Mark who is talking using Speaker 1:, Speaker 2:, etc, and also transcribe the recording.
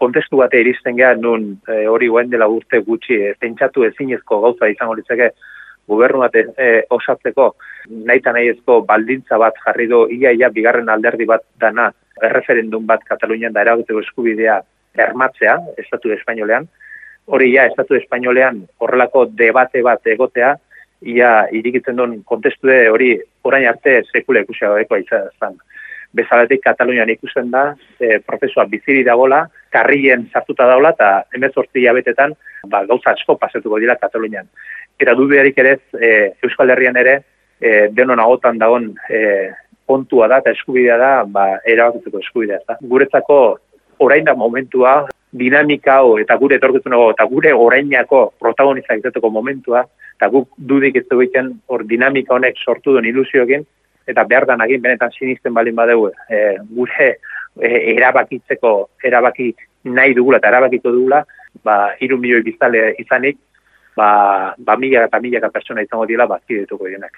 Speaker 1: kontestu bate iristen geha nun e, hori guen dela urte gutxi e, zentsatu ezinezko gauza izango litzeke gobernu bat e, osatzeko nahi eta nahi ezko baldintza bat jarri do ia ia bigarren alderdi bat dana erreferendum bat Katalunian da eragoteko eskubidea ermatzea, Estatu Espainolean, hori ja, Estatu Espainolean horrelako debate bat egotea, ia irikitzen duen kontestue hori orain arte sekule ikusia gabekoa izan. Bezaletik Katalunian ikusten da, e, prozesua biziri dagola, karrien sartuta daula, eta emezortzi jabetetan ba, gauza asko pasetuko dira Katalunian. Eta dudearik ere, e, Euskal Herrian ere, e, denon agotan dagoen e, kontua da eta eskubidea da, ba, erabakitzeko eskubidea. Da. Guretzako orain da momentua, dinamika hau eta gure etorkizunago eta gure orainako protagonista izateko momentua, eta guk dudik ez egiten hor dinamika honek sortu duen ilusioekin, eta behar da nagin benetan sinisten balin badeu e, gure e, erabakitzeko erabaki nahi dugula eta erabakiko dugula, ba, iru milioi biztale izanik, ba, ba mila eta mila pertsona izango dira bazkidetuko dienak.